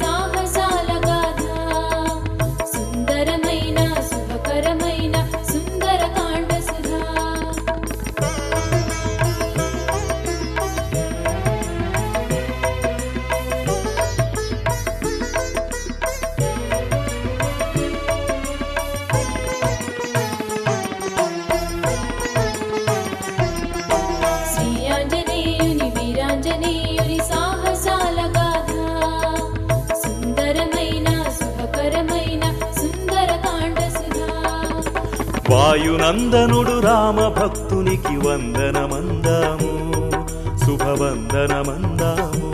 साहस వాయునందనుడు రామ భక్తునికి వందనమందాము శుభవందనమందాము.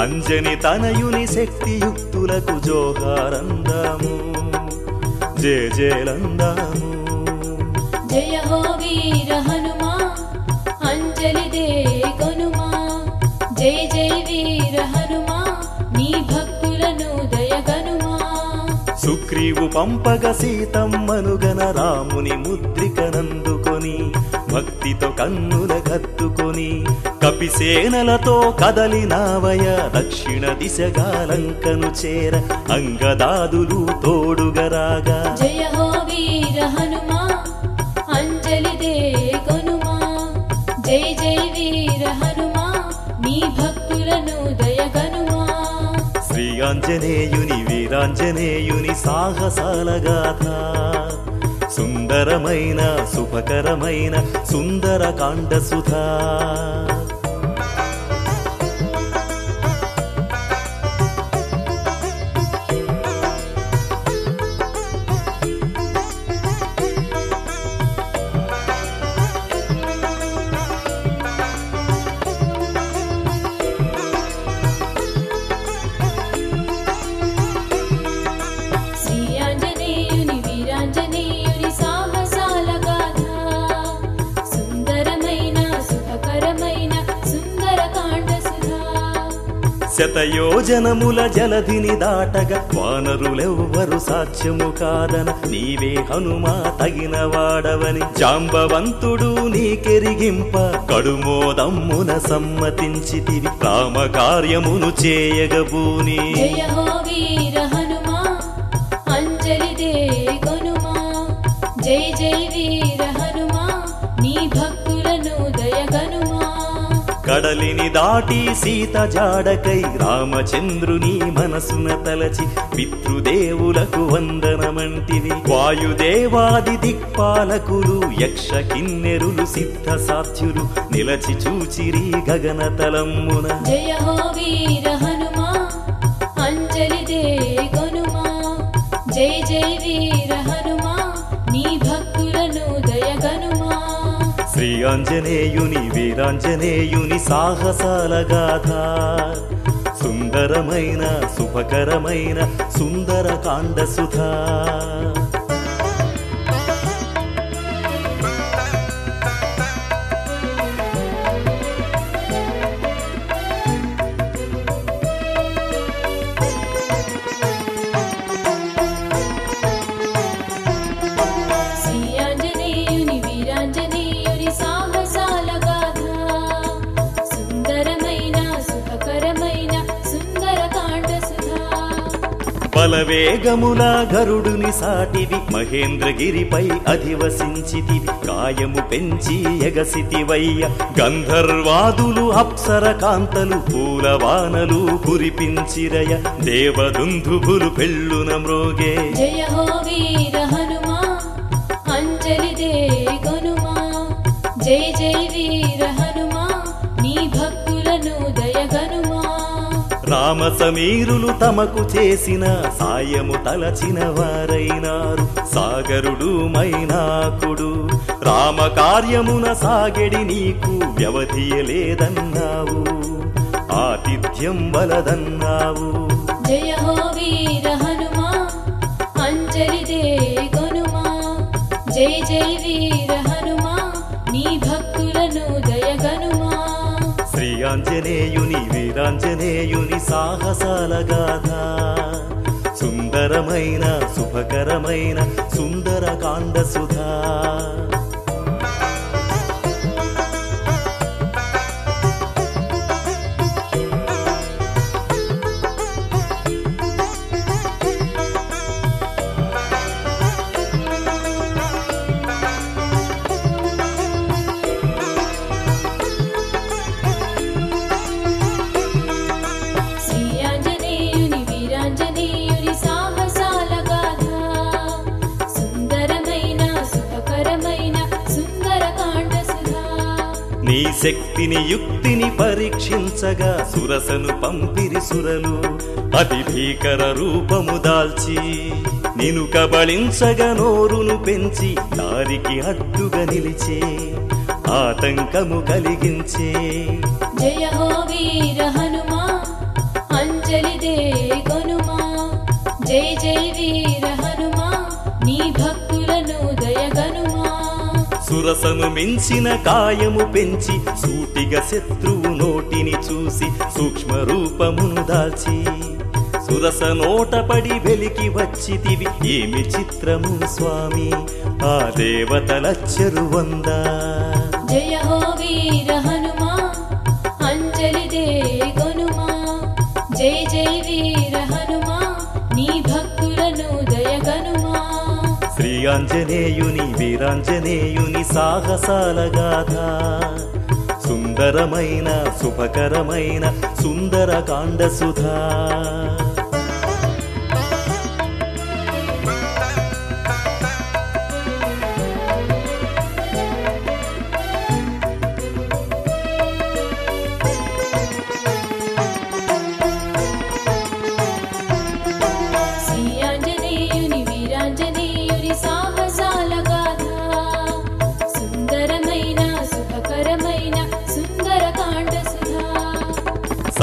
అంజని తనయుని శక్తియుక్తులకు జోహారందాము జయ జయలందాము. జయ హో వీర హనుమా అంజలి దే కొనుమా. జయ జయ వీర హనుమా నీ భక్తులను దయగను పంపగ సీతమ్మనుగన రాముని ముద్రికనందుకొని భక్తితో కన్నుల కత్తుకొని కపిసేనలతో కదలినావయ దక్షిణ దిశగా లంకను చేర అంగదాదులు తోడుగరాగా. జయ హో వీర హనుమా వీరాంజనేయుని వీరాంజనేయుని సాహసాల గాథ. సుందరమైన సుఖకరమైన సుందర కాండ సుధా. శతయోజనముల జలధిని దాటగా వానరులెవ్వరు సాధ్యము కాదన. నీవే హనుమా తగిన వాడవని. జాంబవంతుడు నీకెరిగింప కడుమోదమ్మున సమ్మతించితివి. రామ కార్యమును చేయగబూని. జయ కడలిని దాటి సీత జాడకై రామచంద్రుని మనసున తలచి పితృదేవులకు వందనమంటివి. వాయుదేవాది దిక్పాలకులు యక్ష కిన్నెరులు సిద్ధ సాధ్యులు నిలచి చూచిరి గగన తలమ్మున జయ హో వీర హనుమా అంజలి దే కొనుమా జయ జయ వీర శ్రీ ఆంజనేయుని వీరాంజనేయుని సాహసాల గాథ. సుందరమైన శుభకరమైన సుందర కాండ సుధా. వేగమున గరుడుని సాటివి. మహేంద్రగిరిపై అధివసించితివి. కాయము పెంచి ఎగసితివయ్య. గంధర్వాదులు అప్సర కాంతలు పూలవానలు కురిపించిరయ. దేవదుందుభులు పెళ్ళున మ్రోగే. జయ హో వీరా రామ సమీరులు తమకు చేసిన సాయము తలచిన వారైనారు. సాగరుడు మైనాకుడు రామ కార్యమున సాగెడి నీకు వ్యవధియలేదన్నావు. ఆతిథ్యం వలదన్నావు జయ హో వీర హనుమా అంజలి దే జయ జయ వీర వీరాంజనేయుని వీరాంజనేయుని సాహసాల గాథ. సుందరమైన శుభకరమైన సుందర కాండ సుధా. శక్తిని యుక్తిని పరీక్షించగా సురసను పంపిరి సురలు. అతి భీకర రూపము దాల్చి నిను కబళించగా నోరును పెంచి దారికి అడ్డుగా నిలిచే ఆతంకము కలిగించే. జయ హో వీర హనుమా అంజలి దే కొనుమా. జై జయ వీర సురసను మించిన కాయము పెంచి సూటిగా శత్రువు నోటిని చూసి సూక్ష్మ రూపమును దాల్చి. సురస నోటపడి వెలికి వచ్చితివి ఏమి చిత్రము స్వామి? ఆ దేవతల చెరువందా జయ హో ఆంజనేయుని వీరాంజనేయుని సాహసాల గాథ. సుందరమైన శుభకరమైన సుందర కాండ సుధా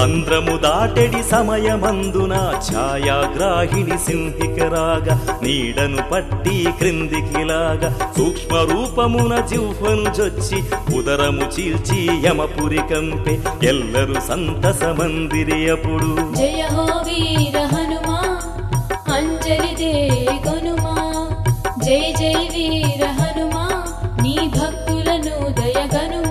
సంద్రము దాటెడి సమయమందున ఛాయాగ్రాహిణి సింహికరాగా నీడను పట్టి క్రిందికిలాగా సూక్ష్మ రూపమున జిహ్వను జొచ్చి ఉదరము చీల్చి యమపురి కంపె ఎల్లరు సంతస మందిరి అప్పుడు. జయ హో వీర హనుమా అంజలి దే కొనుమా జై జై వీర హనుమా నీ భక్తులను దయగను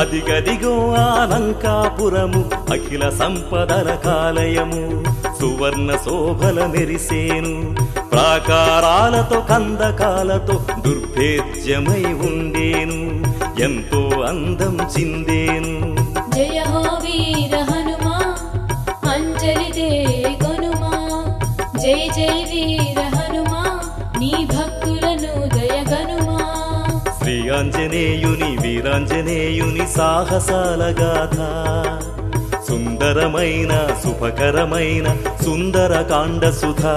అదిగదిగో ఆలంకాపురము అఖిల సంపదల కాలయము సువర్ణ శోభల మెరిసేను. ప్రాకారాలతో కందకాలతో దుర్భేద్యమై ఉండేను ఎంతో అందం చిందేను. జయ హో వీర హనుమా అంజలి దే కొనుమా. జై జై వీర హనుమా నీ భక్తులను దయగనుమా. శ్రీ ఆంజనేయుని వీరాంజనేయుని సాహసాల గాథ. సుందరమైన శుభకరమైన సుందర కాండ సుధా.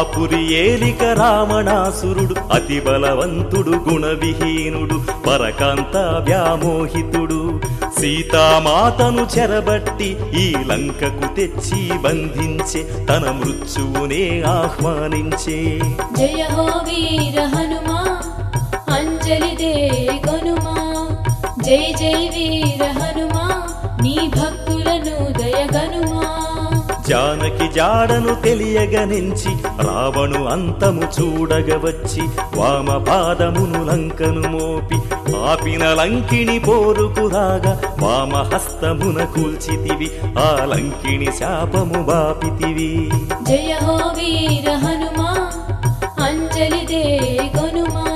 ఆపురి ఏలిక రావణాసురుడు అతి బలవంతుడు గుణవిహీనుడు పరకాంత వ్యామోహితుడు. సీతామాతను చెరబట్టి ఈ లంకకు తెచ్చి బంధించే తన మృత్యువునే ఆహ్వానించే. జయ హో వీర హనుమా అంజలి దే కొనుమా. జై జై వీర హనుమా నీ భక్తి జానకి జాడను తెలియగనించి రావణు అంతము చూడగవచ్చి వామ పాదమును లంకను మోపి ఆపిన లంకిని పోరుకు రాగా వామ హస్తమున కూల్చితివి. ఆ లంకిని శాపము బాపితివి. జయ హో వీర హనుమా అంజలి దే కొనుమా.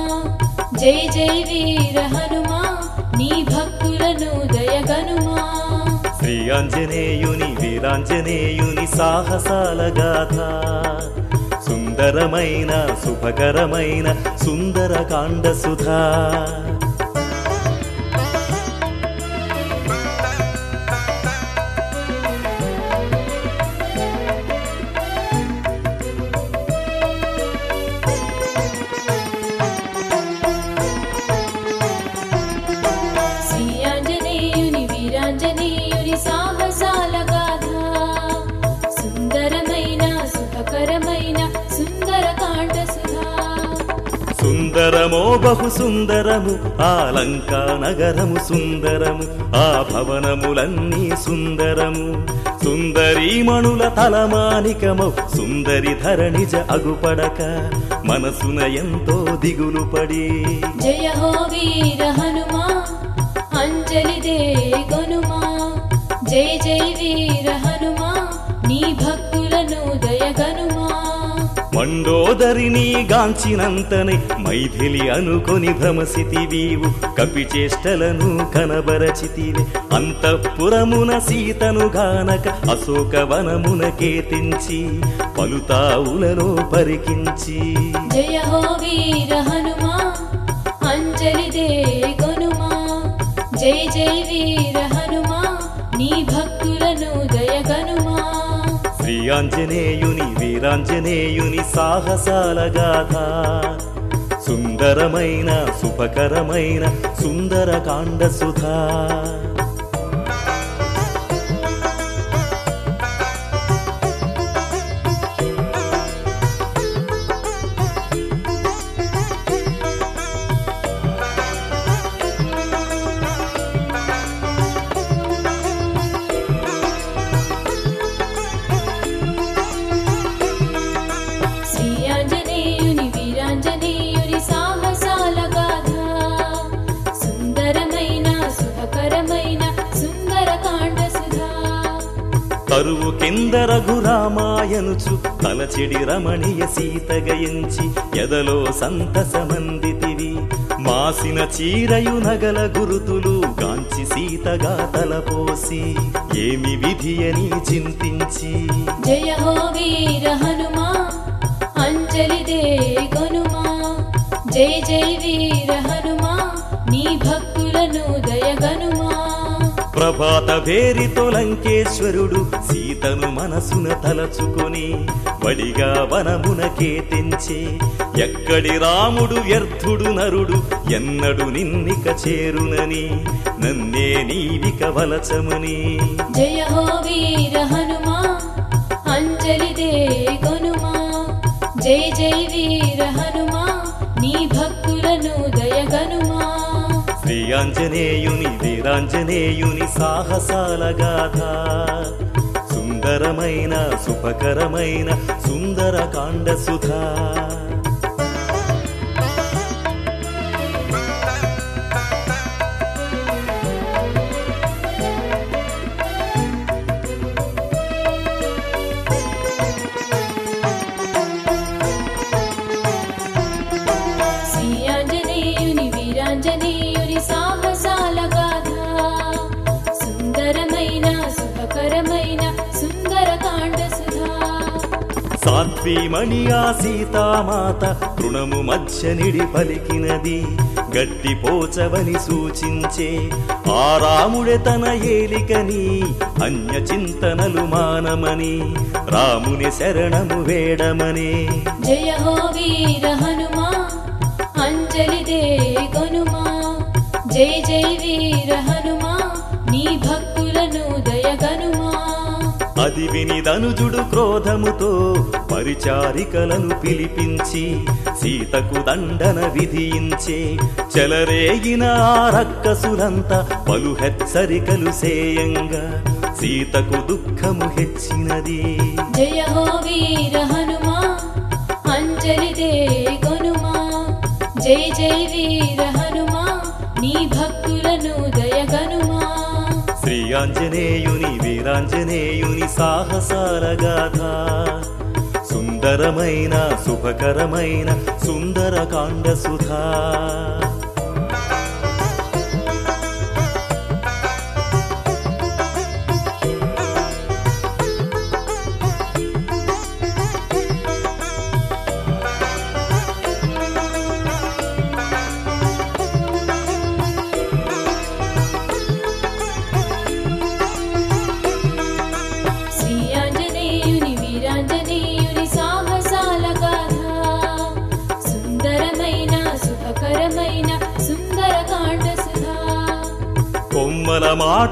జై జై వీర హనుమా నీ భక్తులను దయగనుమా. శ్రీ ఆంజనేయుని వీరాంజనేయుని సాహసాల గాథ. సుందరమైన శుభకరమైన సుందర కాండ సుధా. బహు సుందరము ఆ లంకా నగరము సుందరము ఆ భవనములన్నీ సుందరము. సుందరీమణుల తలమానికమౌ సుందరి ధరణిజ అగుపడక మనసున ఎంతో దిగులు పడి. జయ హో వీర హనుమా అంజలి దే గనుమా. జయ జయ వీర హనుమా నీ భక్తులను దయగనుమా. మండోదరిని గాంచినంతనే మైథిలి అనుకొని భ్రమసితివీవు. కపిచేష్టలను కనబరచితివి. అంతఃపురమున సీతను గానక అశోకవనమున కేతించి పలుతావులలో పరికించి. జయ హో వీర హనుమా అంజలి దే గనుమా జై జై వీర హనుమా నీ భక్తులను దయగనుమా శ్రీ ఆంజనేయుని వీరాంజనేయుని సాహసాల గాథ. సుందరమైన సుఖకరమైన సుందరకాండ సుధా. రఘురామాయనుచు తలచెడి రమణీయ సీతగయించి ఎదలో సంతసమందితివి మాసిన చీరయు నగల గురుతులు గాంచి సీతగా తలపోసి ఏమి విధి అని చింతించి. జయ హో వీర హనుమా అంజలి దే గనుమా. జై జై వీర హనుమా నీ భక్తులను దయగనుమా. ప్రభాత భేరితో లంకేశ్వరుడు సీతను మనసున తలచుకొని వడిగా వనమునకే తెంచే ఎక్కడి రాముడు వ్యర్థుడు నరుడు ఎన్నడు నిన్నిక చేరునని నన్నే నీవిక వలచమని. జయ హో వీర హనుమా అంజలి దే గనుమా జై జై వీర ఆంజనేయుని వీరాంజనేయుని సాహసాల గాథ. సుందరమైన సుఖకరమైన సుందరకాండ సుధా. సాత్వీమణి ఆ సీతామాత తృణము మధ్య నిడి పలికినది గట్టి పోచవని సూచించే ఆ రాముడే తన ఏలికని అన్య చింతనలు మానమని రాముని శరణము వేడమని. జయ హో వీర హనుమా అంజలి దే గనుమా జై జయ వీర అది విని ధనుజుడు క్రోధముతో పరిచారికలను పిలిపించి సీతకు దండన విధించే చెలరేగిన ఆ రక్కసులంతా పలు హెచ్చరికలు సేయంగా సీతకు దుఃఖము హెచ్చినది. జయ హో వీర హనుమా అంజలి దే గనుమా. జై జయ వీర హనుమా నీ భక్తి వీరాంజనేయుని వీరాంజనేయుని సాహసాల గాథ. సుందరమైన సుఖకరమైన సుందరకాండ సుధా.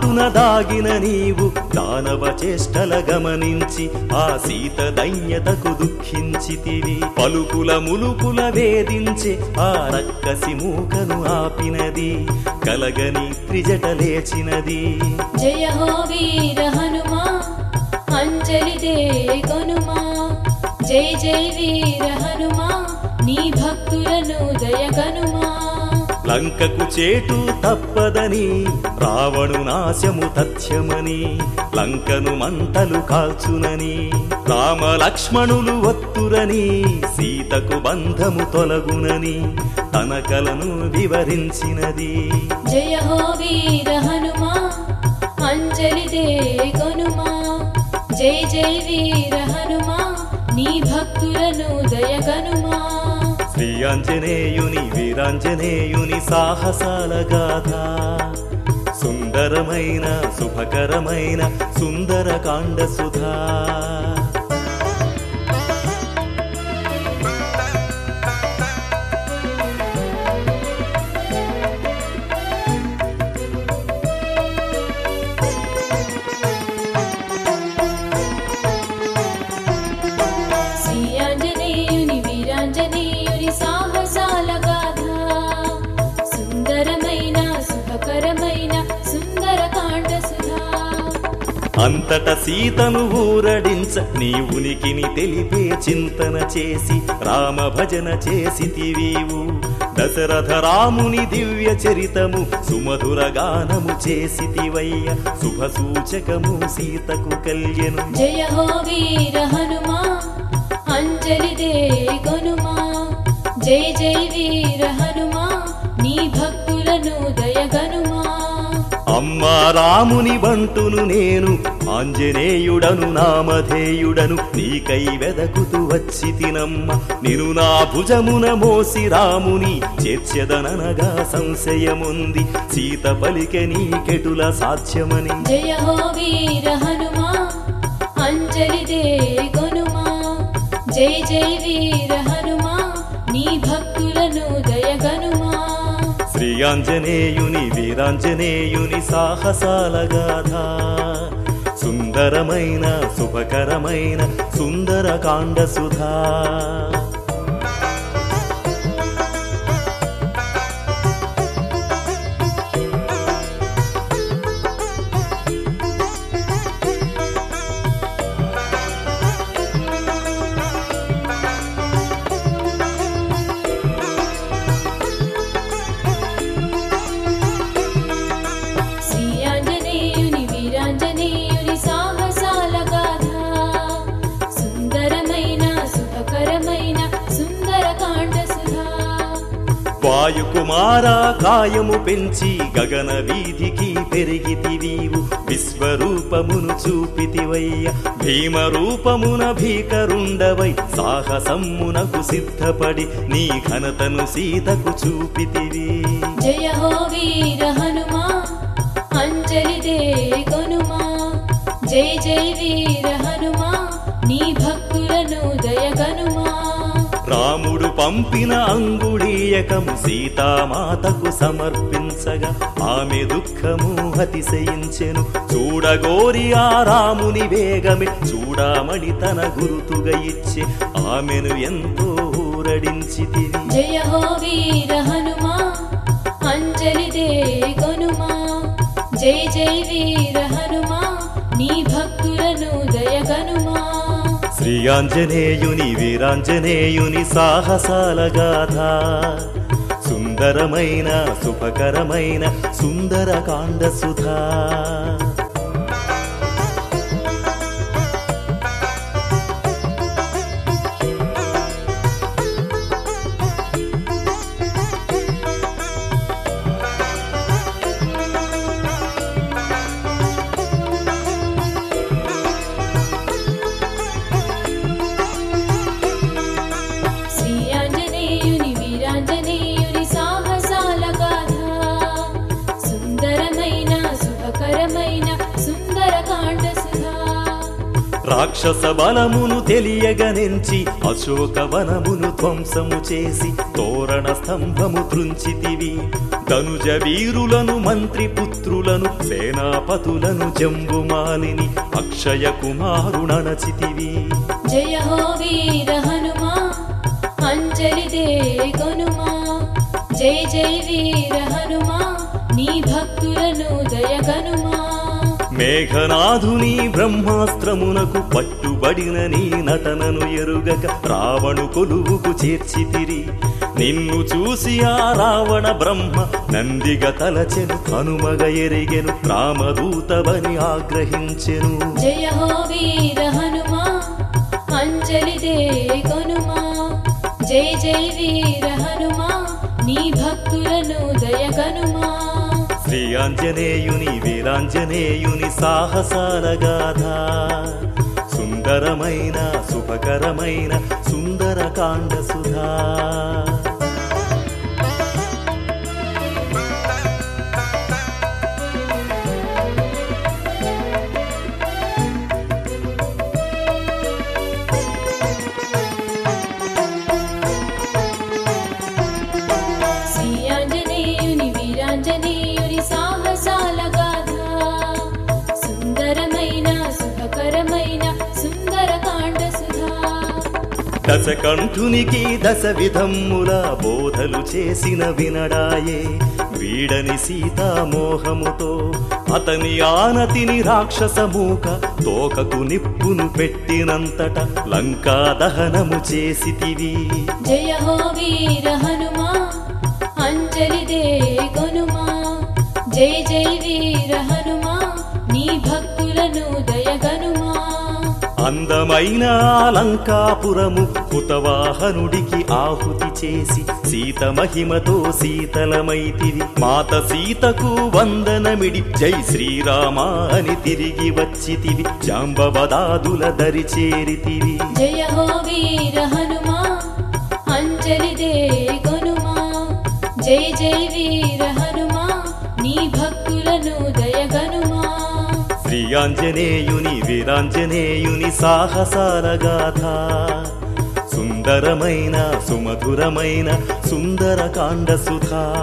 కనుమల మాటున దాగిన నీవు దానవ చేష్టల గమనించి ఆ సీత దైన్యతకు దుఃఖించితివి. పలుకుల ములుకుల వేధించి ఆ రక్కసి మూకను ఆపినది కలగని త్రిజట లేచినది. జయ హో వీర హనుమా అంజలి దే కొనుమా. జై జై వీర హనుమా నీ భక్తులను దయగనుమా లంకకు చేటు తప్పదని రావణు నాశము తథ్యమని లంకను మంటలు కాల్చునని రామ లక్ష్మణులు వత్తురని సీతకు బంధము తొలగునని తన కలను వివరించినది. జయ హో వీర హనుమా అంజలి దే కొనుమా. జై జై వీర హనుమా నీ భక్తులను దయగనుమా. శ్రీ ఆంజనేయుని వీరాంజనేయుని సాహసాల గాథ. సుందరమైన శుభకరమైన సుందరకాండ సుధా. అంతట సీతను ఊరడించ నీ ఉనికిని తెలిపే చింతన చేసి రామ భజన చేసితివీవు. దశరథ రాముని దివ్య చరితము సుమధుర గానము చేసితివయ్య. శుభ సూచకము సీతకు కళ్యను. జయ హో వీర హనుమా అంజలి దే గనుమా. జయ జయ వీర హనుమా నీ భక్తులను దయగా అమ్మ రాముని బంటును నేను ఆంజనేయుడను నామధేయుడను నీకై వెదకుతూ వచ్చి తినమ్మ. నేను నా భుజమున మోసి రాముని చేర్చెదననగా సంశయముంది. సీత పలికె నీకెటుల సాధ్యమని. జయ హో వీర హనుమా అంజలి దే కొనుమా జై జై వీర శ్రీ వీరాంజనేయుని సాహసాల గాథ. సుందరమైన శుభకరమైన సుందరకాండ సుధా. వాయుకుమారా కాయము పెంచి గగన వీధికి పెరిగితివీవు విశ్వరూపమును చూపితివయ్య. భీమరూపమున భీకరుండవై సాహసమ్మునకు సిద్ధపడి నీ ఘనతను సీతకు చూపితివి. జయ హో వీర హనుమా అంజలి దే కొనుమా. జై జై వీర పంపిన అంగుళీయకము సీతామాతకు సమర్పించగా ఆమె దుఃఖము అతిశయించెను. చూడగోరి ఆ రాముని వేగమే చూడామణి తన గురుతుగా ఇచ్చి ఆమెను ఎంతో ఊరడించితివి జయ హో వీర హనుమా అంజలి దే కొనుమా జై జై వీర శ్రీ ఆంజనేయుని వీరాంజనేయుని సాహసాల గాథ. సుందరమైన శుభకరమైన సుందరకాండ సుధా. రాక్షస బలమును తెలియగనెంచి అశోకవనమును ధ్వంసము చేసి తోరణ స్తంభము తృంచితివి తనుజ వీరులను మంత్రి పుత్రులను సేనాపతులను జంబుమాలిని అక్షయ కుమారుణనచితివి జయ హో వీర హనుమా అంజలి దే కొనుమా. జై జై వీర హనుమా నీ భక్తులను మేఘనాథుని బ్రహ్మాస్త్రమునకు పట్టుబడిన నీ నటనను ఎరుగక రావణు కొలువుకు చేర్చితిరి. నిన్ను చూసి ఆ రావణ బ్రహ్మ నందిగ తలచెను హనుమగ ఎరిగెను రామదూతవని ఆగ్రహించెను. జయ హో వీర హనుమా అంజలి దే కొనుమా జయ జయ వీర ఆంజనేయుని వీరాంజనేయుని సాహసాల గాథ. సుందరమైన శుభకరమైన సుందరకాండ సుధా. దశకంఠునికి దశ విధమ్ముల బోధలు చేసిన వినడాయే. వీడని సీతామోహముతో అతని ఆనతిని రాక్షసమూక తోకకు నిప్పును పెట్టినంతట లంకా దహనము చేసితివి. జయ హో వీర హనుమా అంజలి దే గనుమా జై జై వీర హనుమా నీ భక్తులను దయగనుమా. అందమైన అలంకాపురము కుతవాహనుడికి ఆహుతి చేసి సీత మహిమతో శీతలమైతివి మాత సీతకు వందనమిడి జై శ్రీరామ అని తిరిగి వచ్చితివి. జాంబవదాదుల దరి చేరితివి. జయ హో వీర హనుమా అంజలి దే గనుమా. జై జై వీర హనుమా నీ భక్తులను దయ శ్రీ ఆంజనేయుని వీరాంజనేయుని సాహసాల గాథ. సుందరమైన సుమధురమైన సుందరకాండ సుధా.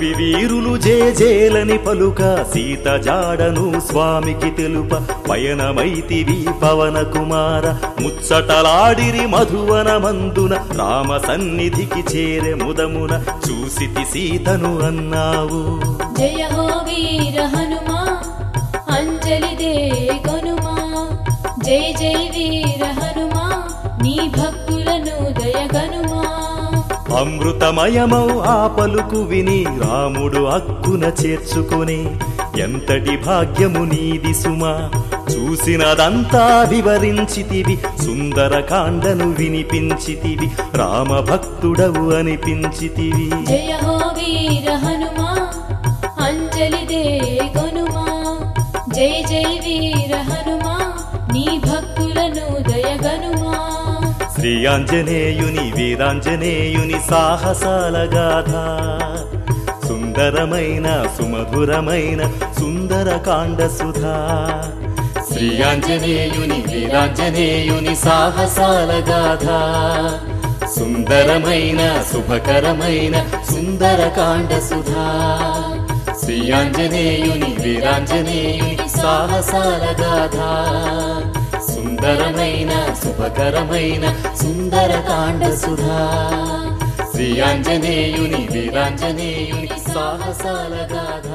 కపివీరులు జేజేలని పలుక సీత జాడను స్వామికి తెలుప పయనమైతివి పవన కుమార ముచ్చటలాడిరి మధువన మందున రామ సన్నిధికి చేరే ముదమున చూసితి సీతను అన్నావు. జయ హో వీర హనుమా అంజలి దే జై జై వీర హనుమా నీ భక్తి అమృతమయమౌ ఆ పలుకు విని రాముడు అక్కున చేర్చుకొని ఎంతటి భాగ్యము నీది సుమా? చూసినదంతా వివరించితివి సుందరకాండను వినిపించితివి రామ భక్తుడవు అనిపించితివి. జయ హో వీర హనుమా అంజలి దే కొనుమా? జై జై వీర హనుమా నీ భక్తులను దయగనుమా శ్రీ ఆంజనేయుని వీరాంజనేయుని సాహసాల గాథ. సుందరమైన సుమధురమైన సుందరకాండ సుధా. శ్రీ ఆంజనేయుని వీరాంజనేయుని సాహసాల గాథ. సుందరమైన శుభకరమైన సుందరకాండ సుధా. శ్రీ ఆంజనేయుని వీరాంజనేయుని సాహసాల గాథ. సుందరమైన శుభకరమైన సుందరకాండ సుధా. శ్రీ ఆంజనేయుని వీరాంజనేయుని సాహసాల గాథ.